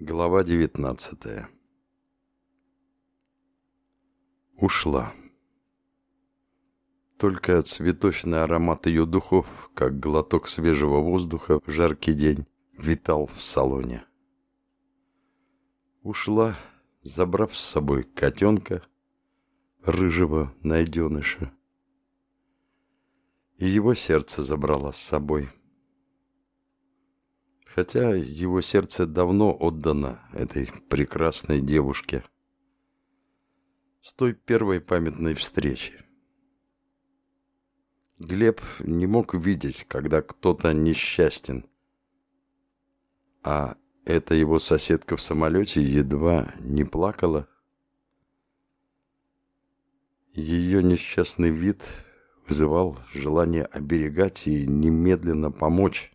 Глава 19 Ушла. Только цветочный аромат ее духов, как глоток свежего воздуха в жаркий день, витал в салоне. Ушла, забрав с собой котенка, рыжего найденыша. И его сердце забрала с собой – хотя его сердце давно отдано этой прекрасной девушке с той первой памятной встречи. Глеб не мог видеть, когда кто-то несчастен, а эта его соседка в самолете едва не плакала. Ее несчастный вид вызывал желание оберегать и немедленно помочь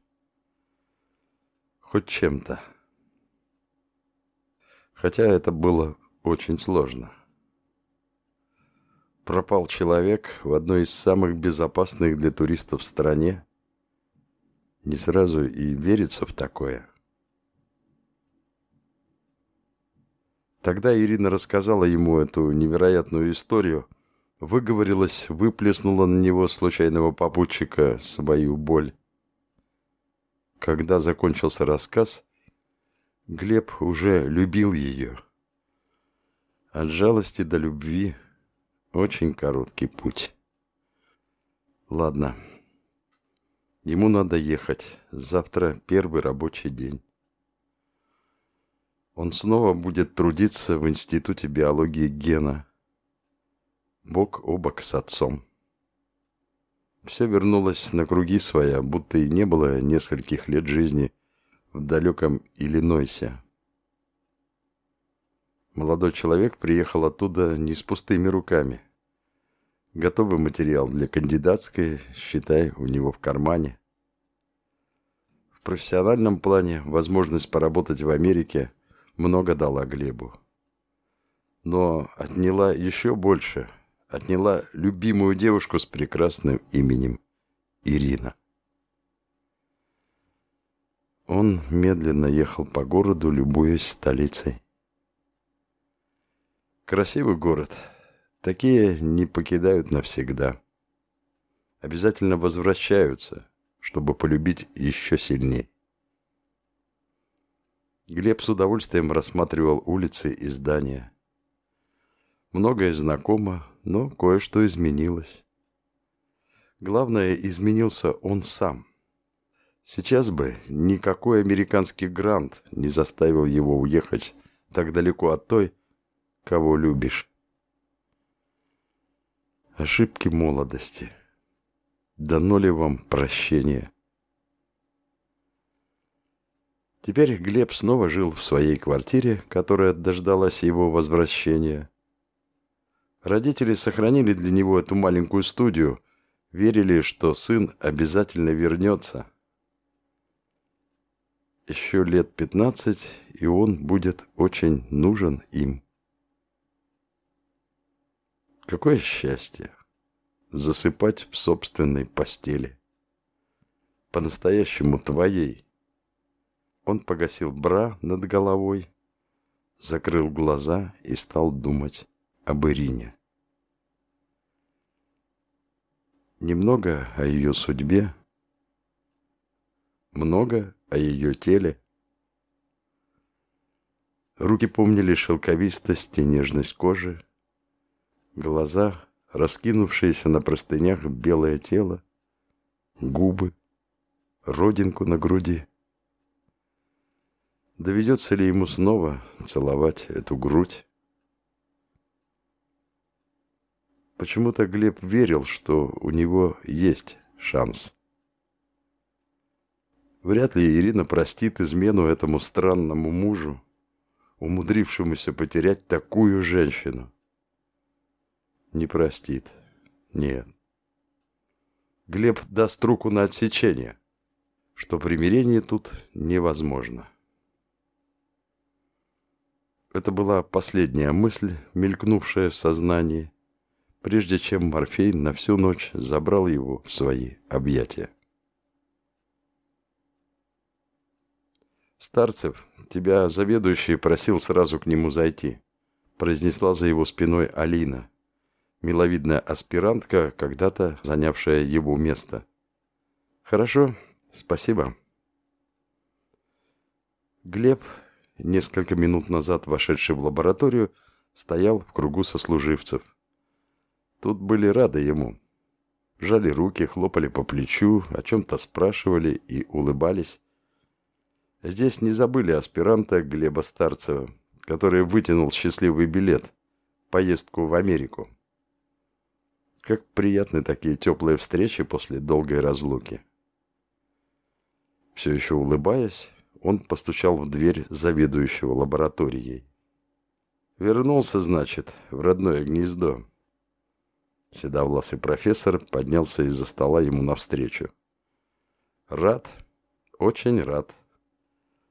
хоть чем-то. Хотя это было очень сложно. Пропал человек в одной из самых безопасных для туристов стране. Не сразу и верится в такое. Тогда Ирина рассказала ему эту невероятную историю, выговорилась, выплеснула на него случайного попутчика свою боль. Когда закончился рассказ, Глеб уже любил ее. От жалости до любви очень короткий путь. Ладно, ему надо ехать. Завтра первый рабочий день. Он снова будет трудиться в Институте биологии гена. Бок о бок с отцом. Все вернулось на круги своя, будто и не было нескольких лет жизни в далеком Иллинойсе. Молодой человек приехал оттуда не с пустыми руками. Готовый материал для кандидатской, считай, у него в кармане. В профессиональном плане возможность поработать в Америке много дала Глебу. Но отняла еще больше – отняла любимую девушку с прекрасным именем Ирина. Он медленно ехал по городу, любуясь столицей. Красивый город. Такие не покидают навсегда. Обязательно возвращаются, чтобы полюбить еще сильнее. Глеб с удовольствием рассматривал улицы и здания. Многое знакомо, но кое-что изменилось. Главное, изменился он сам. Сейчас бы никакой американский грант не заставил его уехать так далеко от той, кого любишь. Ошибки молодости. Дано ли вам прощение? Теперь Глеб снова жил в своей квартире, которая дождалась его возвращения. Родители сохранили для него эту маленькую студию, верили, что сын обязательно вернется. Еще лет пятнадцать, и он будет очень нужен им. Какое счастье засыпать в собственной постели. По-настоящему твоей. Он погасил бра над головой, закрыл глаза и стал думать об Ирине. Немного о ее судьбе, много о ее теле. Руки помнили шелковистость и нежность кожи, глаза, раскинувшиеся на простынях белое тело, губы, родинку на груди. Доведется ли ему снова целовать эту грудь? Почему-то Глеб верил, что у него есть шанс. Вряд ли Ирина простит измену этому странному мужу, умудрившемуся потерять такую женщину. Не простит. Нет. Глеб даст руку на отсечение, что примирение тут невозможно. Это была последняя мысль, мелькнувшая в сознании, прежде чем Морфей на всю ночь забрал его в свои объятия. Старцев тебя заведующий просил сразу к нему зайти», произнесла за его спиной Алина, миловидная аспирантка, когда-то занявшая его место. «Хорошо, спасибо». Глеб, несколько минут назад вошедший в лабораторию, стоял в кругу сослуживцев. Тут были рады ему. Жали руки, хлопали по плечу, о чем-то спрашивали и улыбались. Здесь не забыли аспиранта Глеба Старцева, который вытянул счастливый билет – поездку в Америку. Как приятны такие теплые встречи после долгой разлуки. Все еще улыбаясь, он постучал в дверь заведующего лабораторией. Вернулся, значит, в родное гнездо. Седовласый профессор поднялся из-за стола ему навстречу. Рад, очень рад.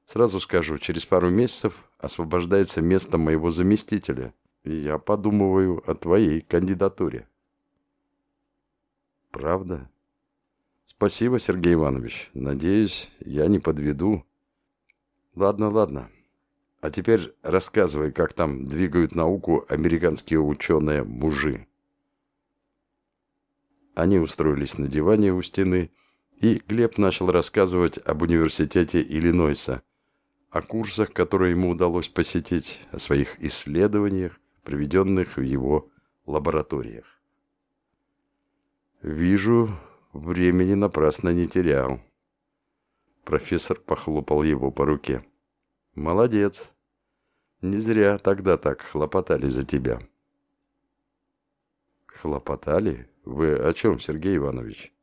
Сразу скажу, через пару месяцев освобождается место моего заместителя, и я подумываю о твоей кандидатуре. Правда? Спасибо, Сергей Иванович. Надеюсь, я не подведу. Ладно, ладно. А теперь рассказывай, как там двигают науку американские ученые-мужи. Они устроились на диване у стены, и Глеб начал рассказывать об университете Иллинойса, о курсах, которые ему удалось посетить, о своих исследованиях, проведенных в его лабораториях. «Вижу, времени напрасно не терял». Профессор похлопал его по руке. «Молодец. Не зря тогда так хлопотали за тебя». «Хлопотали? Вы о чем, Сергей Иванович?»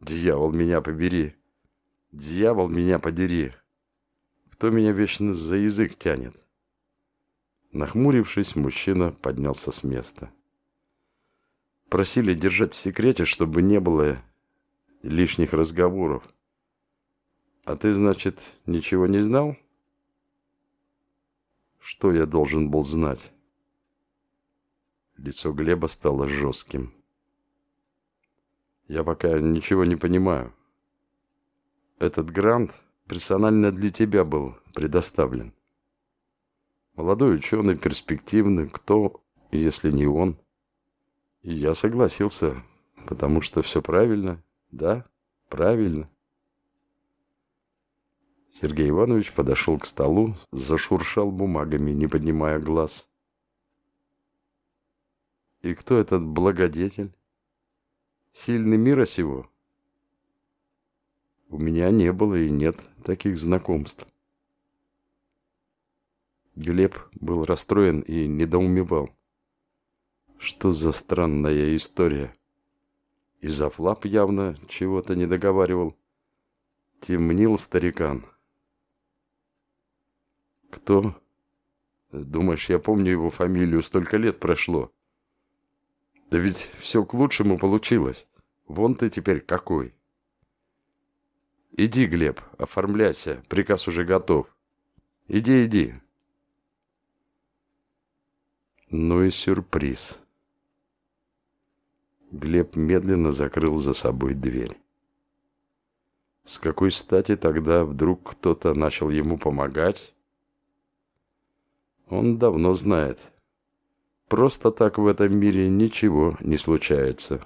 «Дьявол меня побери! Дьявол меня подери! Кто меня вечно за язык тянет?» Нахмурившись, мужчина поднялся с места. Просили держать в секрете, чтобы не было лишних разговоров. А ты, значит, ничего не знал? Что я должен был знать? Лицо Глеба стало жестким. Я пока ничего не понимаю. Этот грант персонально для тебя был предоставлен. Молодой ученый, перспективный, кто, если не он? И я согласился, потому что все правильно, да, правильно. Сергей Иванович подошел к столу, зашуршал бумагами, не поднимая глаз. И кто этот благодетель? Сильный мира сего? У меня не было и нет таких знакомств. Глеб был расстроен и недоумевал. Что за странная история? И Зафлап явно чего-то не договаривал. Темнил старикан. Кто? Думаешь, я помню его фамилию, столько лет прошло. Да ведь все к лучшему получилось. Вон ты теперь какой. Иди, Глеб, оформляйся, приказ уже готов. Иди, иди. Ну и сюрприз. Глеб медленно закрыл за собой дверь. С какой стати тогда вдруг кто-то начал ему помогать? Он давно знает, Просто так в этом мире ничего не случается.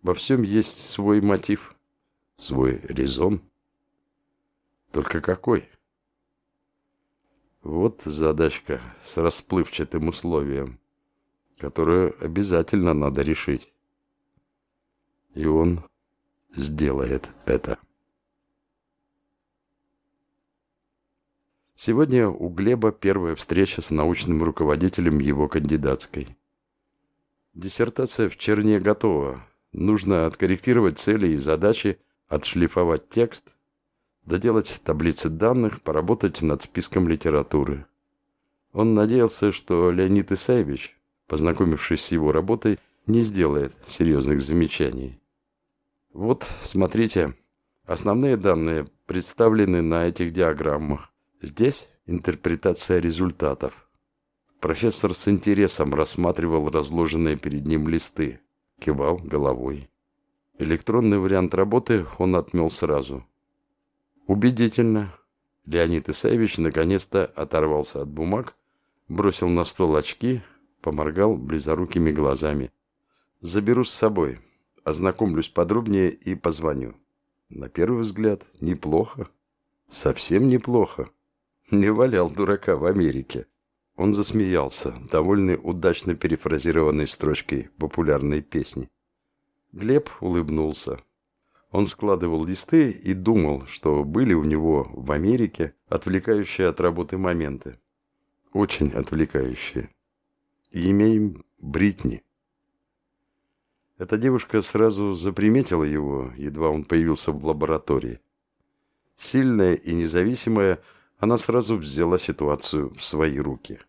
Во всем есть свой мотив, свой резон. Только какой? Вот задачка с расплывчатым условием, которую обязательно надо решить. И он сделает это. Сегодня у Глеба первая встреча с научным руководителем его кандидатской. Диссертация в черне готова. Нужно откорректировать цели и задачи, отшлифовать текст, доделать таблицы данных, поработать над списком литературы. Он надеялся, что Леонид Исаевич, познакомившись с его работой, не сделает серьезных замечаний. Вот, смотрите, основные данные представлены на этих диаграммах. Здесь интерпретация результатов. Профессор с интересом рассматривал разложенные перед ним листы, кивал головой. Электронный вариант работы он отмел сразу. Убедительно. Леонид Исаевич наконец-то оторвался от бумаг, бросил на стол очки, поморгал близорукими глазами. «Заберу с собой, ознакомлюсь подробнее и позвоню». На первый взгляд, неплохо. Совсем неплохо. Не валял дурака в Америке. Он засмеялся, довольный удачно перефразированной строчкой популярной песни. Глеб улыбнулся. Он складывал листы и думал, что были у него в Америке отвлекающие от работы моменты. Очень отвлекающие. Имеем Бритни. Эта девушка сразу заприметила его, едва он появился в лаборатории. Сильная и независимая, она сразу взяла ситуацию в свои руки.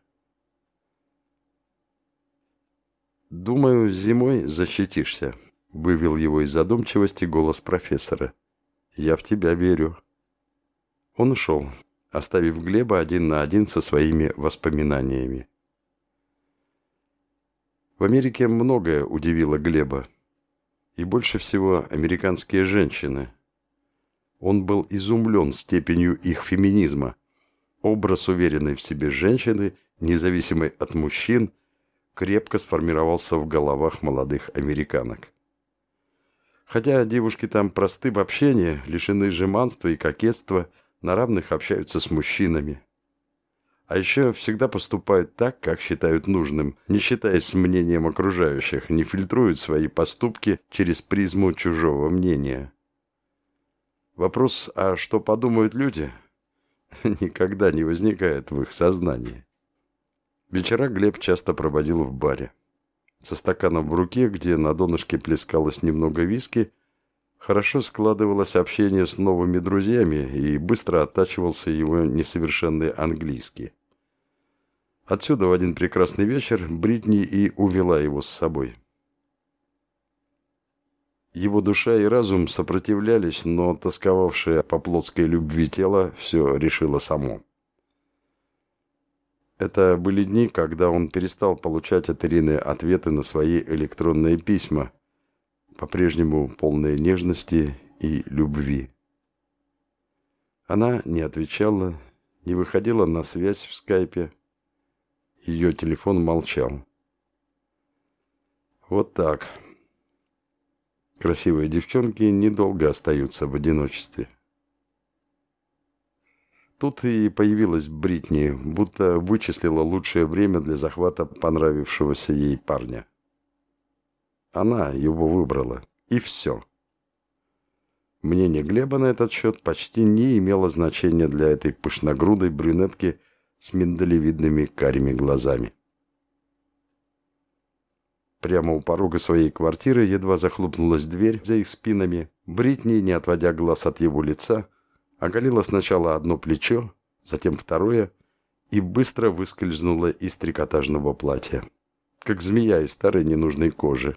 «Думаю, зимой защитишься», Вывел его из задумчивости голос профессора. «Я в тебя верю». Он ушел, оставив Глеба один на один со своими воспоминаниями. В Америке многое удивило Глеба. И больше всего американские женщины. Он был изумлен степенью их феминизма. Образ уверенной в себе женщины, независимой от мужчин, крепко сформировался в головах молодых американок. Хотя девушки там просты в общении, лишены жеманства и кокетства, на равных общаются с мужчинами. А еще всегда поступают так, как считают нужным, не считаясь мнением окружающих, не фильтруют свои поступки через призму чужого мнения. Вопрос «а что подумают люди?» никогда не возникает в их сознании. Вечера Глеб часто проводил в баре со стаканом в руке, где на донышке плескалось немного виски, хорошо складывалось общение с новыми друзьями и быстро оттачивался его несовершенный английский. Отсюда в один прекрасный вечер Бритни и увела его с собой. Его душа и разум сопротивлялись, но тосковавшее по плотской любви тело все решило само. Это были дни, когда он перестал получать от Ирины ответы на свои электронные письма, по-прежнему полные нежности и любви. Она не отвечала, не выходила на связь в скайпе. Ее телефон молчал. Вот так. Красивые девчонки недолго остаются в одиночестве. Тут и появилась Бритни, будто вычислила лучшее время для захвата понравившегося ей парня. Она его выбрала. И все. Мнение Глеба на этот счет почти не имело значения для этой пышногрудой брюнетки с миндалевидными карими глазами. Прямо у порога своей квартиры едва захлопнулась дверь за их спинами. Бритни, не отводя глаз от его лица, оголила сначала одно плечо, затем второе и быстро выскользнула из трикотажного платья, как змея из старой ненужной кожи.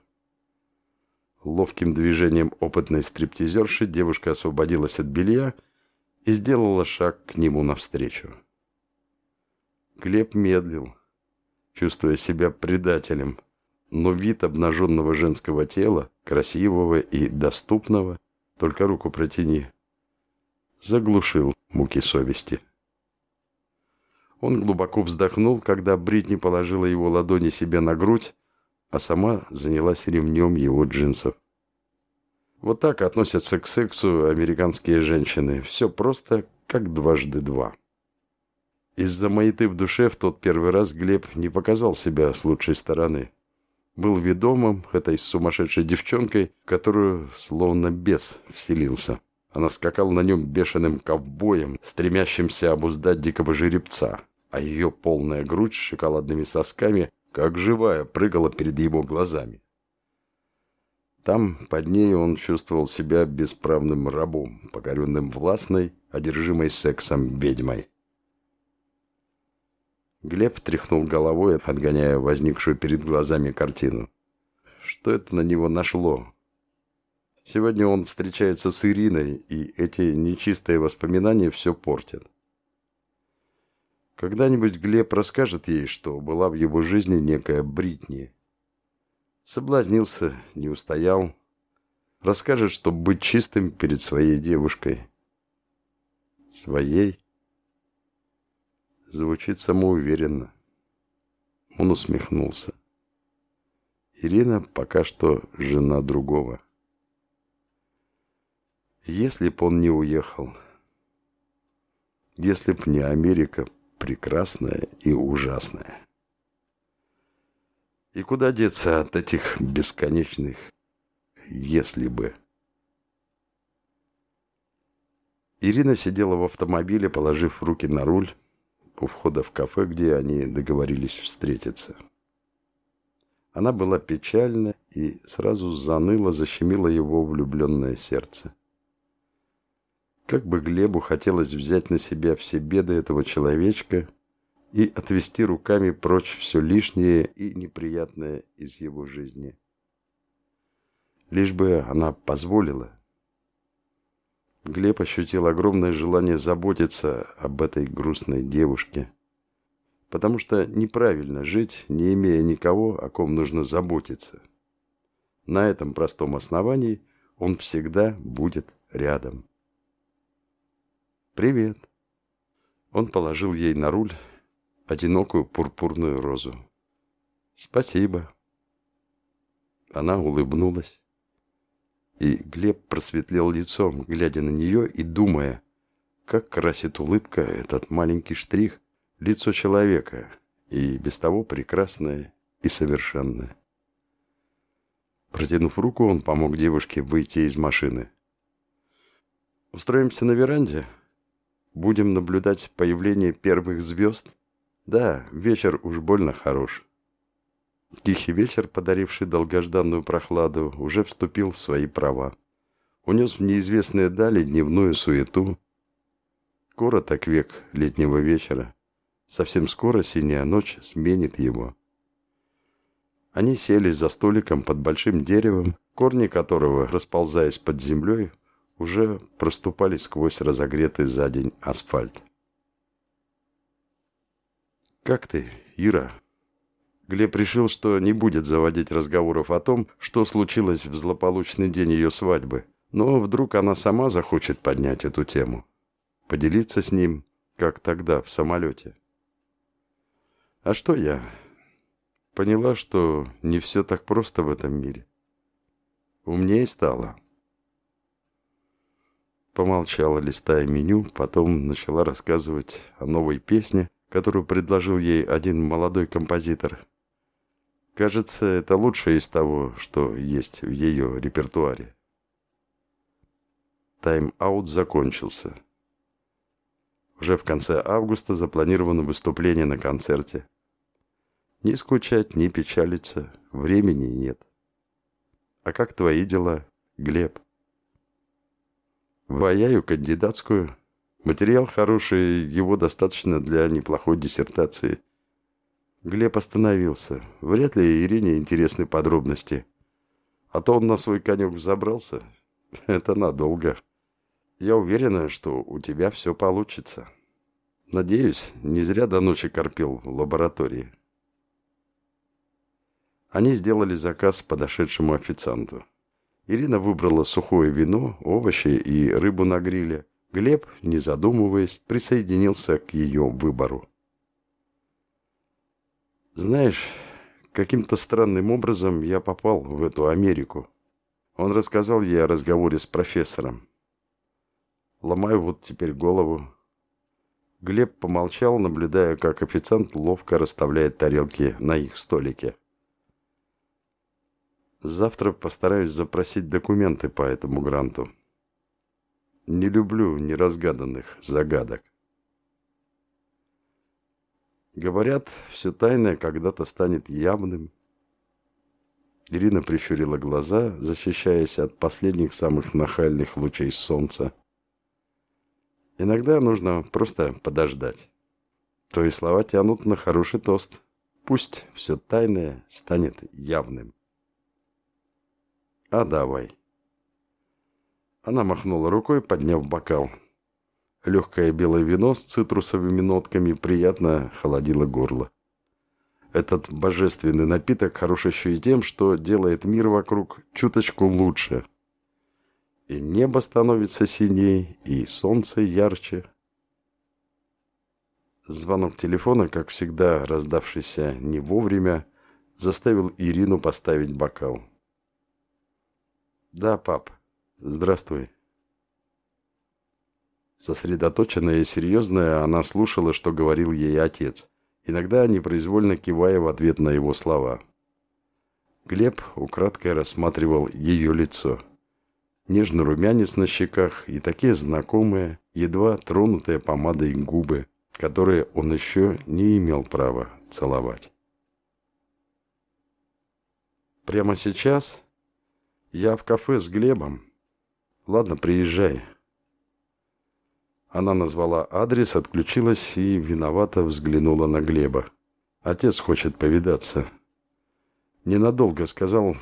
Ловким движением опытной стриптизерши девушка освободилась от белья и сделала шаг к нему навстречу. Глеб медлил, чувствуя себя предателем, но вид обнаженного женского тела, красивого и доступного, только руку протяни, заглушил муки совести. Он глубоко вздохнул, когда Бритни положила его ладони себе на грудь, а сама занялась ремнем его джинсов. Вот так относятся к сексу американские женщины. Все просто как дважды два. Из-за маяты в душе в тот первый раз Глеб не показал себя с лучшей стороны. Был ведомым этой сумасшедшей девчонкой, которую словно бес вселился. Она скакала на нем бешеным ковбоем, стремящимся обуздать дикого жеребца, а ее полная грудь с шоколадными сосками, как живая, прыгала перед его глазами. Там, под ней, он чувствовал себя бесправным рабом, покоренным властной, одержимой сексом ведьмой. Глеб тряхнул головой, отгоняя возникшую перед глазами картину. Что это на него нашло? Сегодня он встречается с Ириной, и эти нечистые воспоминания все портят. Когда-нибудь Глеб расскажет ей, что была в его жизни некая Бритни. Соблазнился, не устоял. Расскажет, что быть чистым перед своей девушкой. Своей? Звучит самоуверенно. Он усмехнулся. Ирина пока что жена другого. Если б он не уехал, если б не Америка прекрасная и ужасная. И куда деться от этих бесконечных «если бы». Ирина сидела в автомобиле, положив руки на руль у входа в кафе, где они договорились встретиться. Она была печальна и сразу заныло, защемило его влюбленное сердце. Как бы Глебу хотелось взять на себя все беды этого человечка и отвести руками прочь все лишнее и неприятное из его жизни. Лишь бы она позволила. Глеб ощутил огромное желание заботиться об этой грустной девушке. Потому что неправильно жить, не имея никого, о ком нужно заботиться. На этом простом основании он всегда будет рядом. «Привет!» Он положил ей на руль одинокую пурпурную розу. «Спасибо!» Она улыбнулась. И Глеб просветлел лицом, глядя на нее и думая, как красит улыбка этот маленький штрих лицо человека, и без того прекрасное и совершенное. Протянув руку, он помог девушке выйти из машины. «Устроимся на веранде? Будем наблюдать появление первых звезд? Да, вечер уж больно хорош». Тихий вечер, подаривший долгожданную прохладу, уже вступил в свои права. Унес в неизвестные дали дневную суету. Короток век летнего вечера. Совсем скоро синяя ночь сменит его. Они сели за столиком под большим деревом, корни которого, расползаясь под землей, уже проступали сквозь разогретый за день асфальт. «Как ты, Ира?» Глеб решил, что не будет заводить разговоров о том, что случилось в злополучный день ее свадьбы. Но вдруг она сама захочет поднять эту тему. Поделиться с ним, как тогда, в самолете. А что я? Поняла, что не все так просто в этом мире. Умнее стало. Помолчала, листая меню, потом начала рассказывать о новой песне, которую предложил ей один молодой композитор – Кажется, это лучшее из того, что есть в ее репертуаре. Тайм-аут закончился. Уже в конце августа запланировано выступление на концерте. Ни скучать, ни печалиться, времени нет. А как твои дела, Глеб? Ваяю кандидатскую. Материал хороший, его достаточно для неплохой диссертации. Глеб остановился. Вряд ли Ирине интересны подробности. А то он на свой конек взобрался. Это надолго. Я уверена, что у тебя все получится. Надеюсь, не зря до ночи корпел в лаборатории. Они сделали заказ подошедшему официанту. Ирина выбрала сухое вино, овощи и рыбу на гриле. Глеб, не задумываясь, присоединился к ее выбору. Знаешь, каким-то странным образом я попал в эту Америку. Он рассказал ей о разговоре с профессором. Ломаю вот теперь голову. Глеб помолчал, наблюдая, как официант ловко расставляет тарелки на их столике. Завтра постараюсь запросить документы по этому гранту. Не люблю неразгаданных загадок. Говорят, все тайное когда-то станет явным. Ирина прищурила глаза, защищаясь от последних самых нахальных лучей солнца. Иногда нужно просто подождать. Твои слова тянут на хороший тост. Пусть все тайное станет явным. А давай. Она махнула рукой, подняв бокал. Легкое белое вино с цитрусовыми нотками приятно холодило горло. Этот божественный напиток хорош еще и тем, что делает мир вокруг чуточку лучше. И небо становится синей, и солнце ярче. Звонок телефона, как всегда раздавшийся не вовремя, заставил Ирину поставить бокал. «Да, пап. Здравствуй». Сосредоточенная и серьезная, она слушала, что говорил ей отец, иногда непроизвольно кивая в ответ на его слова. Глеб украдкой рассматривал ее лицо. Нежный румянец на щеках и такие знакомые, едва тронутые помадой губы, которые он еще не имел права целовать. Прямо сейчас я в кафе с Глебом. Ладно, приезжай. Она назвала адрес, отключилась и виновато взглянула на Глеба. Отец хочет повидаться. Ненадолго сказал,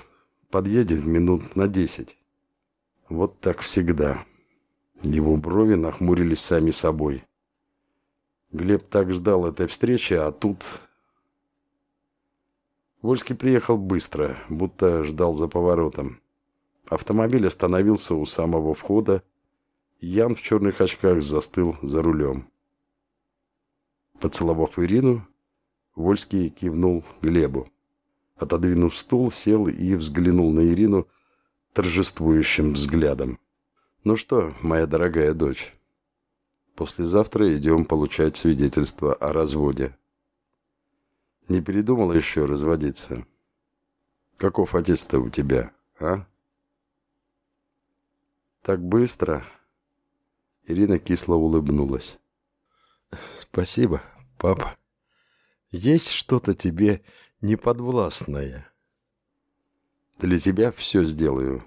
подъедет минут на десять. Вот так всегда. Его брови нахмурились сами собой. Глеб так ждал этой встречи, а тут... Вольский приехал быстро, будто ждал за поворотом. Автомобиль остановился у самого входа, Ян в черных очках застыл за рулем. Поцеловав Ирину, Вольский кивнул Глебу. Отодвинув стул, сел и взглянул на Ирину торжествующим взглядом. «Ну что, моя дорогая дочь, послезавтра идем получать свидетельство о разводе. Не передумала еще разводиться? Каков отец-то у тебя, а?» «Так быстро?» Ирина кисло улыбнулась. «Спасибо, папа. Есть что-то тебе неподвластное?» «Для тебя все сделаю».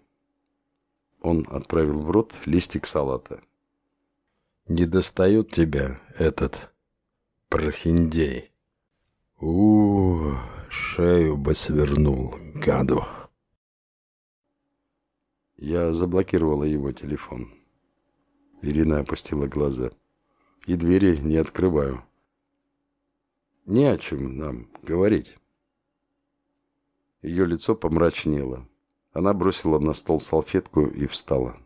Он отправил в рот листик салата. «Не достает тебя этот прохиндей?» у, -у, -у шею бы свернул, гаду. Я заблокировала его телефон. Ирина опустила глаза. «И двери не открываю. Не о чем нам говорить». Ее лицо помрачнело. Она бросила на стол салфетку и встала.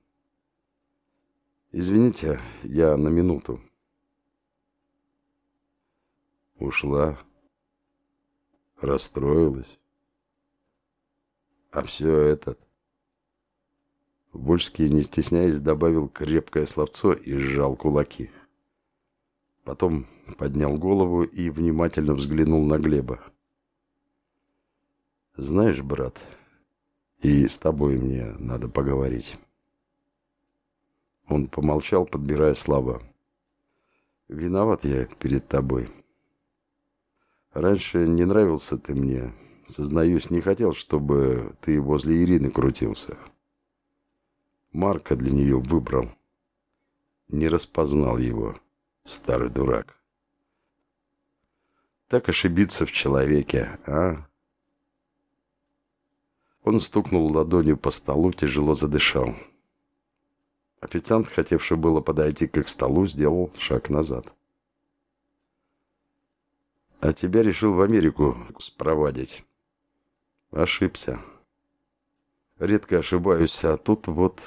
«Извините, я на минуту». Ушла. Расстроилась. А все этот... Вольский, не стесняясь, добавил крепкое словцо и сжал кулаки. Потом поднял голову и внимательно взглянул на Глеба. «Знаешь, брат, и с тобой мне надо поговорить». Он помолчал, подбирая слова. «Виноват я перед тобой. Раньше не нравился ты мне. Сознаюсь, не хотел, чтобы ты возле Ирины крутился». Марка для нее выбрал. Не распознал его, старый дурак. Так ошибиться в человеке, а? Он стукнул ладонью по столу, тяжело задышал. Официант, хотевший было подойти к их столу, сделал шаг назад. «А тебя решил в Америку спровадить». Ошибся. Редко ошибаюсь, а тут вот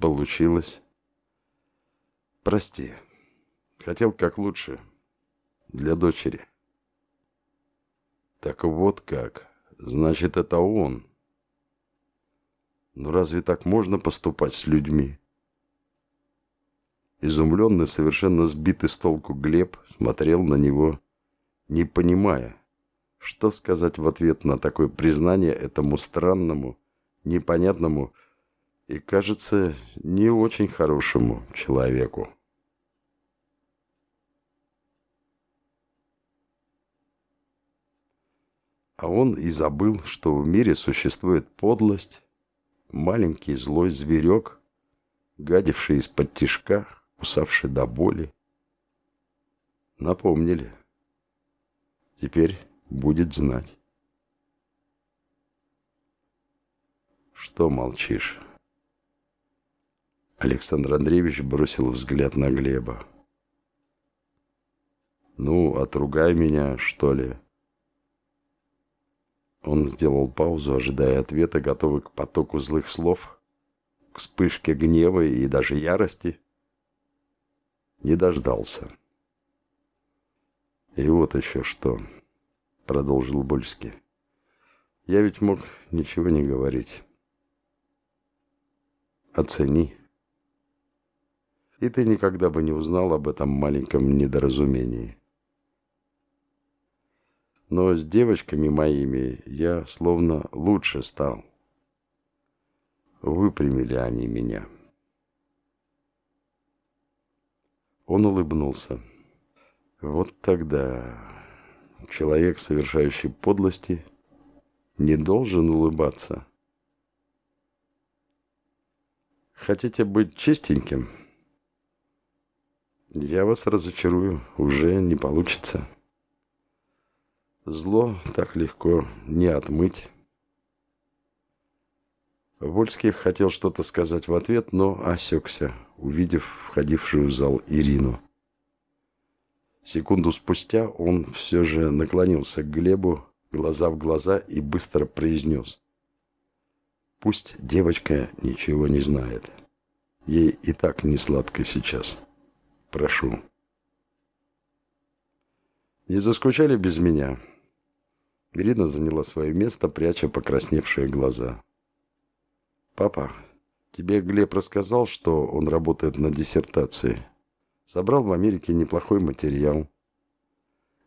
Получилось. Прости. Хотел как лучше. Для дочери. Так вот как. Значит, это он. Но разве так можно поступать с людьми? Изумленный, совершенно сбитый с толку Глеб смотрел на него, не понимая, что сказать в ответ на такое признание этому странному, непонятному, и, кажется, не очень хорошему человеку. А он и забыл, что в мире существует подлость, маленький злой зверек, гадивший из-под тишка, кусавший до боли. Напомнили. Теперь будет знать. Что молчишь? Александр Андреевич бросил взгляд на Глеба. «Ну, отругай меня, что ли?» Он сделал паузу, ожидая ответа, готовый к потоку злых слов, к вспышке гнева и даже ярости. Не дождался. И вот еще что, продолжил Больский. Я ведь мог ничего не говорить. Оцени. И ты никогда бы не узнал об этом маленьком недоразумении. Но с девочками моими я словно лучше стал. Выпрямили они меня. Он улыбнулся. Вот тогда человек, совершающий подлости, не должен улыбаться. Хотите быть чистеньким? Я вас разочарую, уже не получится. Зло так легко не отмыть. Вольский хотел что-то сказать в ответ, но осекся, увидев входившую в зал Ирину. Секунду спустя он все же наклонился к Глебу, глаза в глаза и быстро произнес. «Пусть девочка ничего не знает. Ей и так не сладко сейчас. Прошу». «Не заскучали без меня?» Ирина заняла свое место, пряча покрасневшие глаза. «Папа, тебе Глеб рассказал, что он работает на диссертации. Собрал в Америке неплохой материал.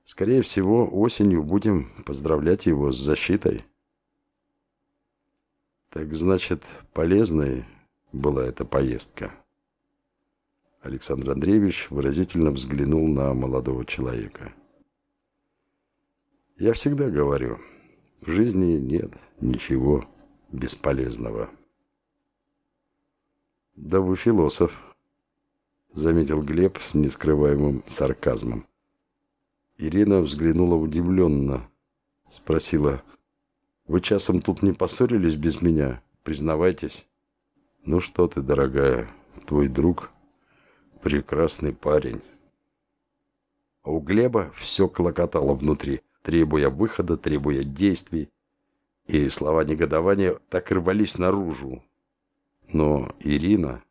Скорее всего, осенью будем поздравлять его с защитой». «Так значит, полезной была эта поездка?» Александр Андреевич выразительно взглянул на молодого человека. «Я всегда говорю, в жизни нет ничего бесполезного». «Да вы философ», — заметил Глеб с нескрываемым сарказмом. Ирина взглянула удивленно, спросила, «Вы часом тут не поссорились без меня? Признавайтесь». «Ну что ты, дорогая, твой друг — прекрасный парень». А у Глеба все клокотало внутри, требуя выхода, требуя действий, и слова негодования так рвались наружу, но Ирина...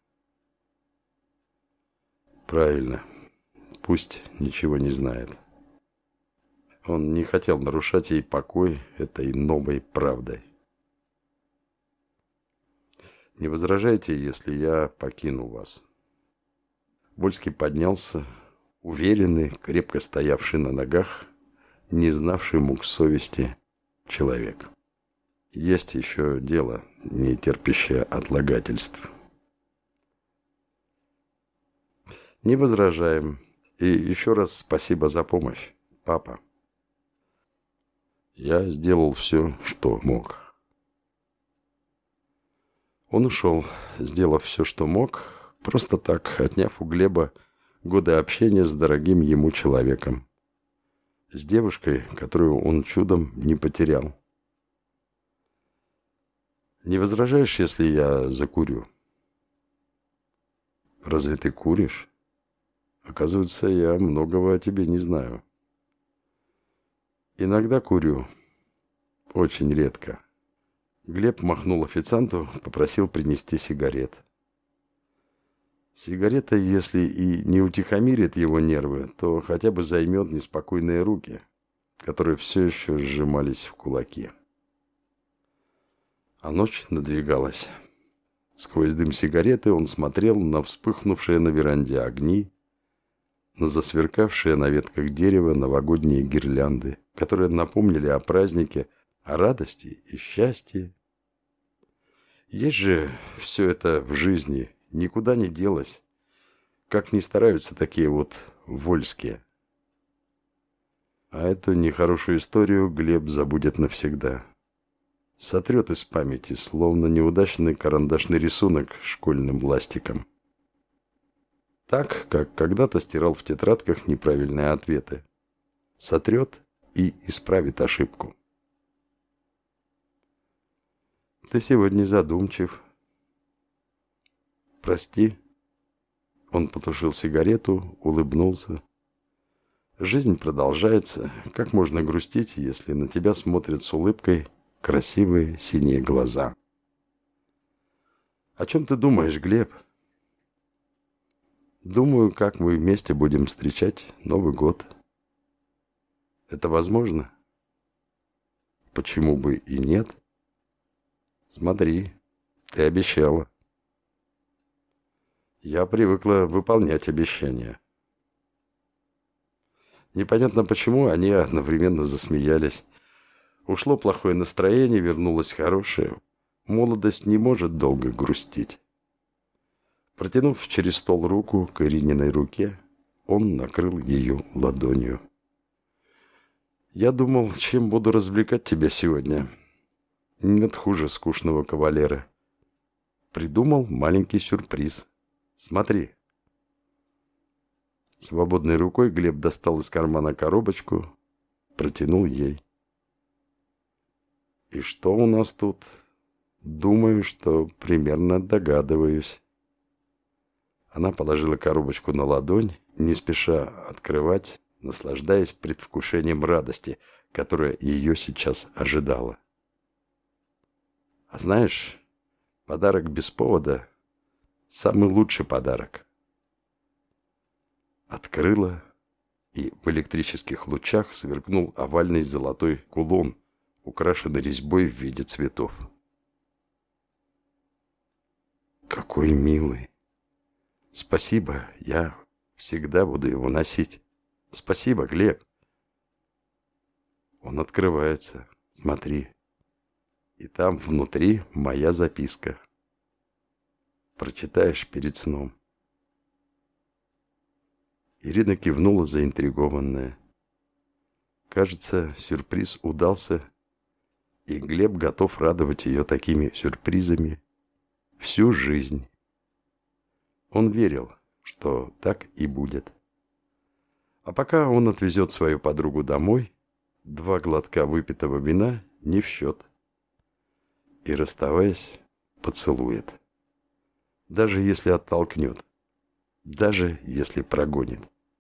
Правильно. Пусть ничего не знает. Он не хотел нарушать ей покой этой новой правдой. Не возражайте, если я покину вас. Вольский поднялся, уверенный, крепко стоявший на ногах, не знавший мук совести человек. Есть еще дело, не терпящее отлагательств. Не возражаем. И еще раз спасибо за помощь, папа. Я сделал все, что мог. Он ушел, сделав все, что мог, просто так, отняв у Глеба годы общения с дорогим ему человеком. С девушкой, которую он чудом не потерял. Не возражаешь, если я закурю? Разве ты куришь? Оказывается, я многого о тебе не знаю. Иногда курю. Очень редко. Глеб махнул официанту, попросил принести сигарет. Сигарета, если и не утихомирит его нервы, то хотя бы займет неспокойные руки, которые все еще сжимались в кулаки. А ночь надвигалась. Сквозь дым сигареты он смотрел на вспыхнувшие на веранде огни, на засверкавшие на ветках дерева новогодние гирлянды, которые напомнили о празднике, о радости и счастье. Есть же все это в жизни, никуда не делось. Как ни стараются такие вот вольские. А эту нехорошую историю Глеб забудет навсегда сотрет из памяти, словно неудачный карандашный рисунок школьным ластиком. Так, как когда-то стирал в тетрадках неправильные ответы. Сотрет и исправит ошибку. Ты сегодня задумчив. Прости. Он потушил сигарету, улыбнулся. Жизнь продолжается. Как можно грустить, если на тебя смотрят с улыбкой красивые синие глаза. «О чем ты думаешь, Глеб?» «Думаю, как мы вместе будем встречать Новый год». Это возможно? Почему бы и нет? Смотри, ты обещала. Я привыкла выполнять обещания. Непонятно почему, они одновременно засмеялись. Ушло плохое настроение, вернулось хорошее. Молодость не может долго грустить. Протянув через стол руку к Ирининой руке, он накрыл ее ладонью. «Я думал, чем буду развлекать тебя сегодня. Нет хуже скучного кавалера. Придумал маленький сюрприз. Смотри». Свободной рукой Глеб достал из кармана коробочку, протянул ей. «И что у нас тут?» «Думаю, что примерно догадываюсь». Она положила коробочку на ладонь, не спеша открывать, наслаждаясь предвкушением радости, которая ее сейчас ожидала. А знаешь, подарок без повода – самый лучший подарок. Открыла, и в электрических лучах сверкнул овальный золотой кулон, украшенный резьбой в виде цветов. Какой милый! Спасибо, я всегда буду его носить. Спасибо, Глеб. Он открывается. Смотри. И там внутри моя записка. Прочитаешь перед сном. Ирина кивнула заинтригованная. Кажется, сюрприз удался, и Глеб готов радовать ее такими сюрпризами всю жизнь. Он верил, что так и будет. А пока он отвезет свою подругу домой, два глотка выпитого вина не в счет. И, расставаясь, поцелует. Даже если оттолкнет. Даже если прогонит.